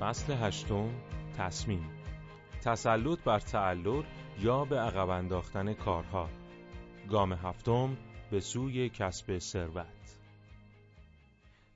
فصل هشتم تصمیم. تسلط بر تعلل یا به عقب انداختن کارها. گام هفتم به سوی کسب ثروت.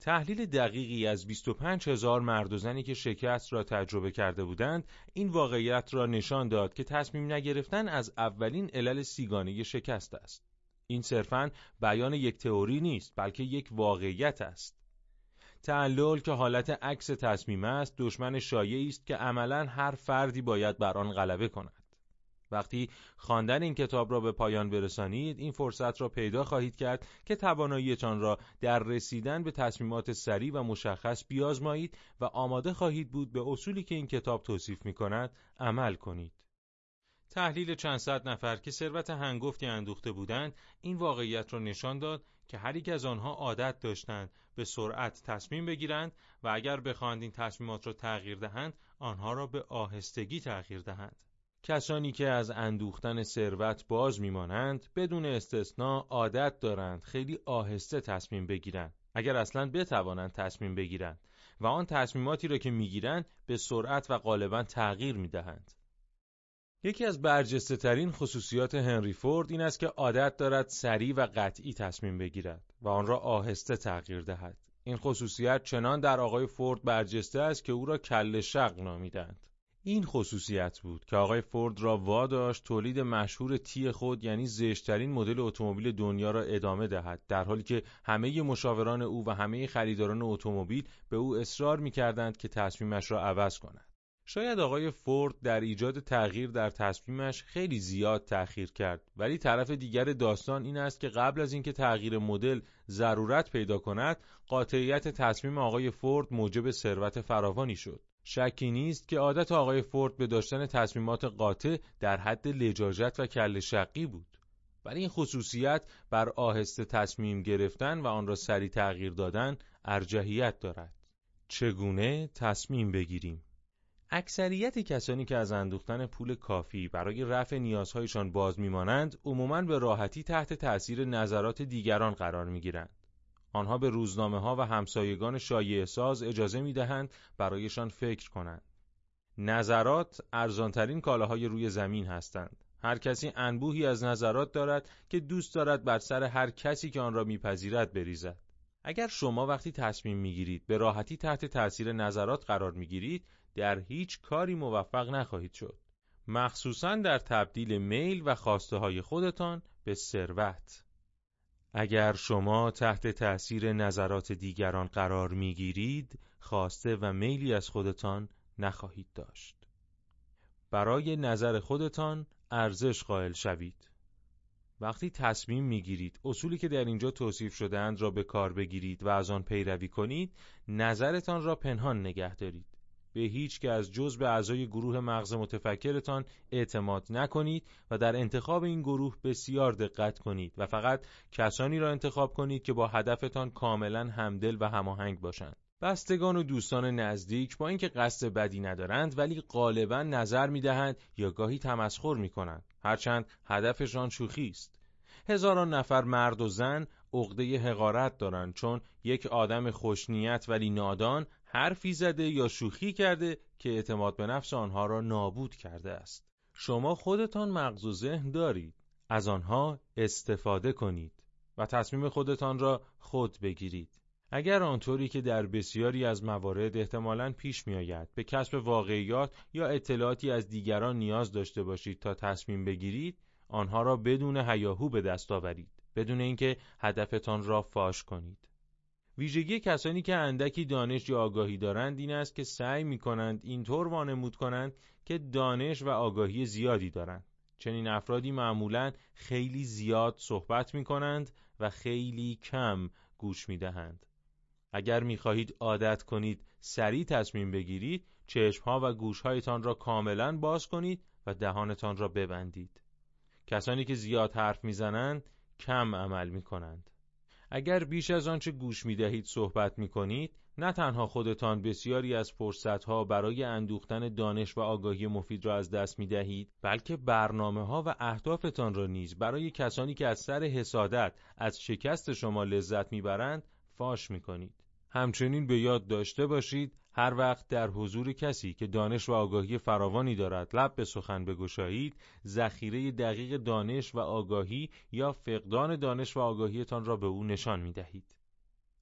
تحلیل دقیقی از 25 هزار مرد و زنی که شکست را تجربه کرده بودند این واقعیت را نشان داد که تصمیم نگرفتن از اولین علل سیگانه شکست است. این صرفاً بیان یک تئوری نیست بلکه یک واقعیت است. تعلل که حالت عکس تصمیم است دشمن شایعی است که عملا هر فردی باید بر آن غلبه کند. وقتی خواندن این کتاب را به پایان برسانید این فرصت را پیدا خواهید کرد که تواناییتان را در رسیدن به تصمیمات سریع و مشخص بیازمایید و آماده خواهید بود به اصولی که این کتاب توصیف می کند عمل کنید. تحلیل چند صد نفر که ثروت هنگفتی اندوخته بودند این واقعیت را نشان داد که هر یک از آنها عادت داشتند به سرعت تصمیم بگیرند و اگر بخواهند این تصمیمات را تغییر دهند آنها را به آهستگی تغییر دهند. کسانی که از اندوختن ثروت باز میمانند بدون استثنا عادت دارند خیلی آهسته تصمیم بگیرند. اگر اصلا بتوانند تصمیم بگیرند و آن تصمیماتی را که می‌گیرند به سرعت و غالبا تغییر می‌دهند. یکی از برجسته ترین خصوصیات هنری فورد این است که عادت دارد سریع و قطعی تصمیم بگیرد و آن را آهسته تغییر دهد. این خصوصیت چنان در آقای فورد برجسته است که او را کل شق نامیدند. این خصوصیت بود که آقای فورد را واداشت تولید مشهور تی خود یعنی زشترین مدل اتومبیل دنیا را ادامه دهد در حالی که همه مشاوران او و همه خریداران اتومبیل به او اصرار می‌کردند که تصمیمش را عوض کند. شاید آقای فورد در ایجاد تغییر در تصمیمش خیلی زیاد تأخیر کرد ولی طرف دیگر داستان این است که قبل از اینکه تغییر مدل ضرورت پیدا کند قاطعیت تصمیم آقای فورد موجب ثروت فراوانی شد. شکی نیست که عادت آقای فورد به داشتن تصمیمات قاطع در حد لجاجت و کل شقی بود. ولی این خصوصیت بر آهسته تصمیم گرفتن و آن را سریع تغییر دادن ارجحیت دارد. چگونه تصمیم بگیریم؟ اکثریت کسانی که از اندوختن پول کافی برای رفع نیازهایشان باز میمانند عموماً به راحتی تحت تأثیر نظرات دیگران قرار می‌گیرند. آنها به روزنامه ها و همسایگان شایع ساز اجازه می دهند برایشان فکر کنند. نظرات ارزانترین کالاهای روی زمین هستند. هر کسی انبوهی از نظرات دارد که دوست دارد بر سر هر کسی که آن را میپذیرد بریزد. اگر شما وقتی تصمیم می‌گیرید به راحتی تحت تأثیر نظرات قرار می‌گیرید در هیچ کاری موفق نخواهید شد. مخصوصا در تبدیل میل و خواسته های خودتان به ثروت. اگر شما تحت تأثیر نظرات دیگران قرار می‌گیرید خواسته و میلی از خودتان نخواهید داشت. برای نظر خودتان ارزش قائل شوید. وقتی تصمیم می‌گیرید اصولی که در اینجا توصیف شدهاند را به کار بگیرید و از آن پیروی کنید نظرتان را پنهان نگه دارید به هیچ که از جز به اعضای گروه مغز متفکرتان اعتماد نکنید و در انتخاب این گروه بسیار دقت کنید و فقط کسانی را انتخاب کنید که با هدفتان کاملا همدل و هماهنگ باشند. بستگان و دوستان نزدیک با اینکه قصد بدی ندارند ولی غالبا نظر می‌دهند یا گاهی تمسخر می‌کنند هرچند هدفشان شوخی است. هزاران نفر مرد و زن عقده حقارت دارند چون یک آدم خوشنیت ولی نادان حرفی زده یا شوخی کرده که اعتماد به نفس آنها را نابود کرده است. شما خودتان مغز و ذهن دارید. از آنها استفاده کنید و تصمیم خودتان را خود بگیرید. اگر آنطوری که در بسیاری از موارد احتمالاً پیش می آید به کسب واقعیات یا اطلاعاتی از دیگران نیاز داشته باشید تا تصمیم بگیرید آنها را بدون هیاهو به دست آورید بدون اینکه هدفتان را فاش کنید ویژگی کسانی که اندکی دانش یا آگاهی دارند این است که سعی می کنند اینطور وانمود کنند که دانش و آگاهی زیادی دارند. چنین افرادی معمولا خیلی زیاد صحبت می کنند و خیلی کم گوش می دهند. اگر می خواهید عادت کنید سریع تصمیم بگیرید چشمها و گوشهایتان را کاملا باز کنید و دهانتان را ببندید. کسانی که زیاد حرف می‌زنند کم عمل می کنند. اگر بیش از آنچه گوش می دهید صحبت می کنید نه تنها خودتان بسیاری از فرصتها برای اندوختن دانش و آگاهی مفید را از دست می دهید بلکه برنامه ها و اهدافتان را نیز برای کسانی که از سر حسادت از شکست شما لذت می‌برند فاش می کنید. همچنین به یاد داشته باشید هر وقت در حضور کسی که دانش و آگاهی فراوانی دارد لب به سخن بگشایید ذخیره دقیق دانش و آگاهی یا فقدان دانش و آگاهیتان را به او نشان می دهید.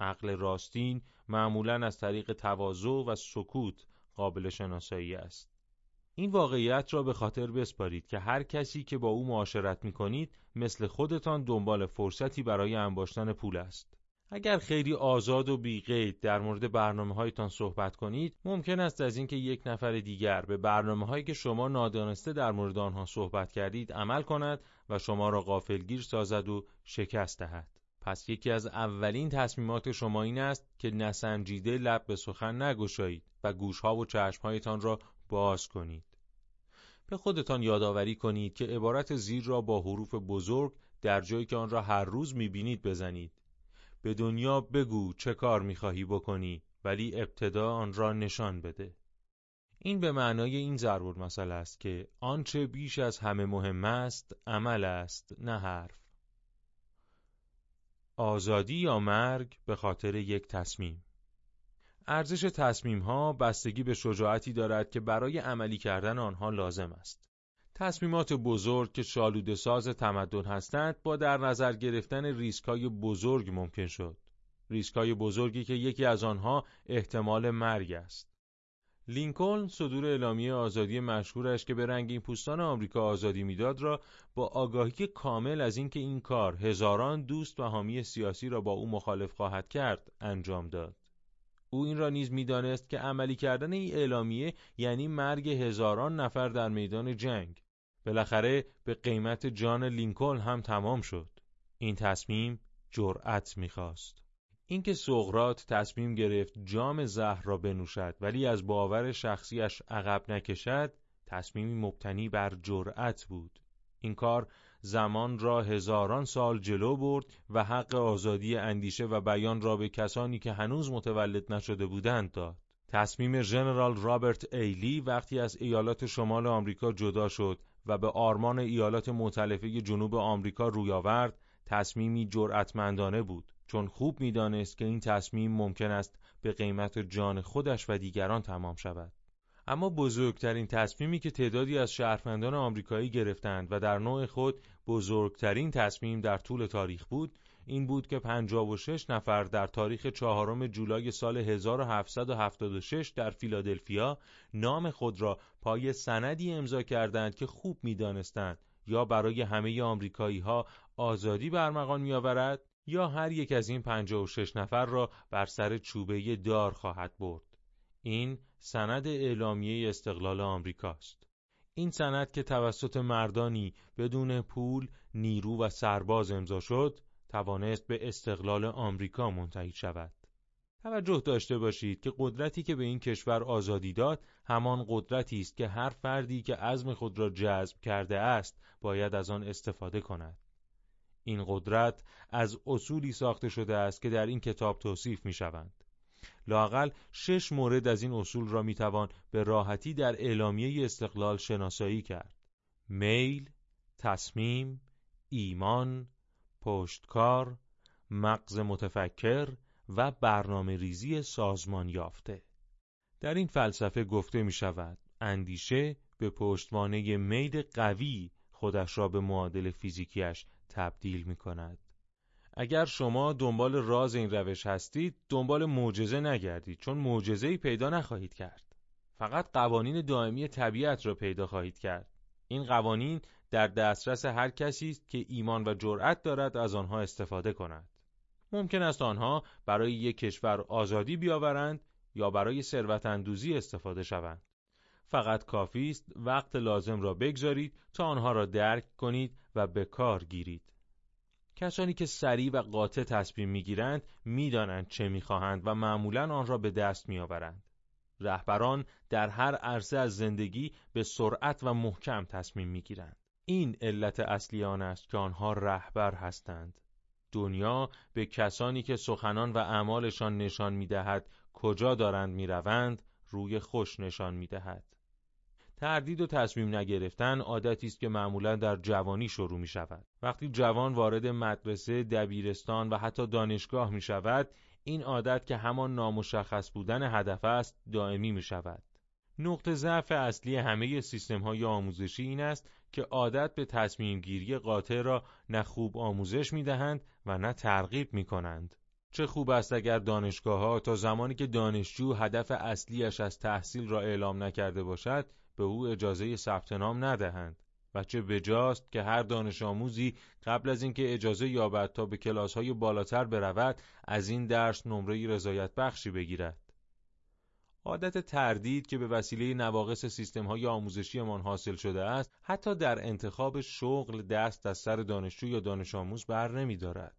عقل راستین معمولا از طریق تواضع و سکوت قابل شناسایی است. این واقعیت را به خاطر بسپارید که هر کسی که با او معاشرت می کنید مثل خودتان دنبال فرصتی برای انباشتن پول است. اگر خیلی آزاد و بیقید در مورد برنامه هایتان صحبت کنید ممکن است از اینکه یک نفر دیگر به برنامه هایی که شما نادانسته در مورد آنها صحبت کردید عمل کند و شما را غافلگیر سازد و شکست دهد. پس یکی از اولین تصمیمات شما این است که نسنجیده لب به سخن نگشایید و گوشها و چشمهایتان را باز کنید. به خودتان یادآوری کنید که عبارت زیر را با حروف بزرگ در جایی که آن را هر روز می‌بینید بزنید. به دنیا بگو چه کار می‌خواهی بکنی ولی ابتدا آن را نشان بده. این به معنای این ضرور مسئله است که آنچه بیش از همه مهم است عمل است نه حرف. آزادی یا مرگ به خاطر یک تصمیم. ارزش تصمیم ها بستگی به شجاعتی دارد که برای عملی کردن آنها لازم است. تصمیمات بزرگ که شالوده ساز تمدن هستند با در نظر گرفتن ریسکای بزرگ ممکن شد. ریسکای بزرگی که یکی از آنها احتمال مرگ است. لینکلن صدور اعلامیه آزادی مشهورش که به رنگین پوستان آمریکا آزادی می‌داد را با آگاهی کامل از اینکه این کار هزاران دوست و حامی سیاسی را با او مخالف خواهد کرد انجام داد. او این را نیز می‌دانست که عملی کردن این اعلامیه یعنی مرگ هزاران نفر در میدان جنگ. بالاخره به قیمت جان لینکلن هم تمام شد. این تصمیم جرأت می‌خواست. اینکه سقرات تصمیم گرفت جام زهر را بنوشد ولی از باور شخصیش عقب نکشد تصمیمی مبتنی بر جرأت بود. این کار زمان را هزاران سال جلو برد و حق آزادی اندیشه و بیان را به کسانی که هنوز متولد نشده بودند داد. تصمیم ژنرال رابرت ایلی وقتی از ایالات شمال آمریکا جدا شد و به آرمان ایالات متلفه جنوب آمریکا روی آورد، تصمیمی جرأتمندانه بود چون خوب می‌دانست که این تصمیم ممکن است به قیمت جان خودش و دیگران تمام شود. اما بزرگترین تصمیمی که تعدادی از شهروندان آمریکایی گرفتند و در نوع خود بزرگترین تصمیم در طول تاریخ بود این بود که 56 نفر در تاریخ چهارم جولای سال 1776 در فیلادلفیا نام خود را پای سندی امضا کردند که خوب می‌دانستند. یا برای همه آمریکایی ها آزادی برمغان میآورد یا هر یک از این 56 نفر را بر سر چوبه دار خواهد برد. این سند اعلامیه استقلال آمریکاست. این سند که توسط مردانی بدون پول، نیرو و سرباز امضا شد، توانست به استقلال آمریکا منتهی شود. توجه داشته باشید که قدرتی که به این کشور آزادی داد همان قدرتی است که هر فردی که عزم خود را جذب کرده است باید از آن استفاده کند. این قدرت از اصولی ساخته شده است که در این کتاب توصیف می شوند. لاقل شش مورد از این اصول را می‌توان به راحتی در اعلامیه استقلال شناسایی کرد. میل، تصمیم، ایمان، پشتکار، مغز متفکر و برنامه ریزی سازمان یافته. در این فلسفه گفته می شود اندیشه به پشتوانه میل قوی خودش را به معادل فیزیکیش تبدیل می کند. اگر شما دنبال راز این روش هستید دنبال معجزه نگردید چون معجزه‌ای پیدا نخواهید کرد. فقط قوانین دائمی طبیعت را پیدا خواهید کرد. این قوانین در دسترس هر کسی است که ایمان و جرأت دارد از آنها استفاده کند. ممکن است آنها برای یک کشور آزادی بیاورند یا برای ثروت اندوزی استفاده شوند. فقط کافی است وقت لازم را بگذارید تا آنها را درک کنید و به کار گیرید. کسانی که سریع و قاطع تصمیم می‌گیرند می‌دانند چه می‌خواهند و معمولا آن را به دست میآورند. رهبران در هر عرصه از زندگی به سرعت و محکم تصمیم می‌گیرند. این علت اصلی آن است که آنها رهبر هستند. دنیا به کسانی که سخنان و اعمالشان نشان می‌دهد کجا دارند می‌روند روی خوش نشان می‌دهد. تردید و تصمیم نگرفتن عادتی است که معمولا در جوانی شروع می شود. وقتی جوان وارد مدرسه، دبیرستان و حتی دانشگاه می شود، این عادت که همان نامشخص بودن هدف است، دائمی می شود. نقطه ضعف اصلی همه سیستم های آموزشی این است که عادت به تصمیم گیری قاطع را نه خوب آموزش می دهند و نه ترغیب می کنند. چه خوب است اگر دانشگاه ها تا زمانی که دانشجو هدف اصلیش از تحصیل را اعلام نکرده باشد به او اجازه ثبت نام ندهند و چه بجاست که هر دانش آموزی قبل از اینکه اجازه یابد تا به کلاس های بالاتر برود از این درس نمره رضایت بخشی بگیرد عادت تردید که به وسیله نواقص سیستم های آموزشیمان حاصل شده است حتی در انتخاب شغل دست از سر دانشجو یا دانش آموز بر نمی دارد.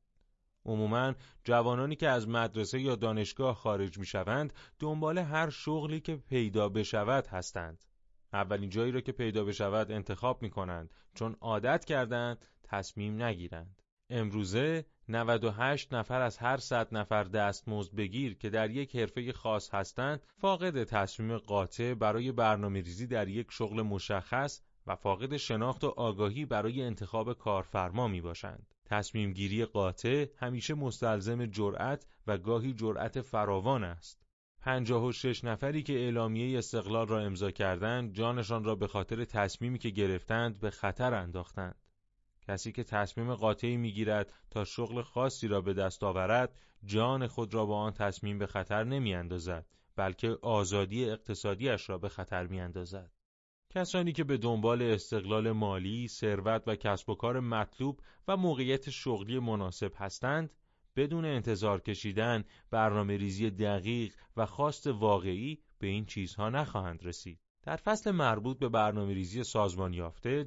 عموما جوانانی که از مدرسه یا دانشگاه خارج می شوند دنبال هر شغلی که پیدا بشود هستند. اولین جایی را که پیدا بشود انتخاب می کنند چون عادت کردند تصمیم نگیرند. امروزه 98 نفر از هر 100 نفر دستمزد بگیر که در یک حرفه خاص هستند فاقد تصمیم قاطع برای برنامه ریزی در یک شغل مشخص و فاقد شناخت و آگاهی برای انتخاب کارفرما می باشند. تصمیم گیری قاطع همیشه مستلزم جرأت و گاهی جرأت فراوان است. 56 نفری که اعلامیه استقلال را امضا کردند جانشان را به خاطر تصمیمی که گرفتند به خطر انداختند. کسی که تصمیم قاطعی می‌گیرد تا شغل خاصی را به دست آورد جان خود را با آن تصمیم به خطر نمی اندازد بلکه آزادی اقتصادیش را به خطر می اندازد. کسانی که به دنبال استقلال مالی، ثروت و کسب و کار مطلوب و موقعیت شغلی مناسب هستند بدون انتظار کشیدن برنامه ریزی دقیق و خواست واقعی به این چیزها نخواهند رسید. در فصل مربوط به برنامه ریزی سازمان یافته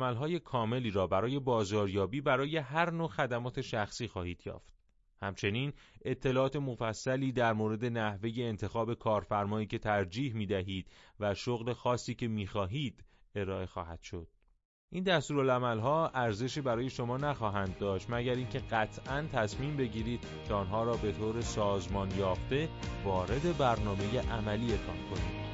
های کاملی را برای بازاریابی برای هر نوع خدمات شخصی خواهید یافت. همچنین اطلاعات مفصلی در مورد نحوه انتخاب کارفرمایی که ترجیح می دهید و شغل خاصی که می خواهید ارائه خواهد شد. این ها ارزشی برای شما نخواهند داشت مگر اینکه قطعا تصمیم بگیرید که آنها را به طور سازمان یافته وارد برنامه عملیتان کنید.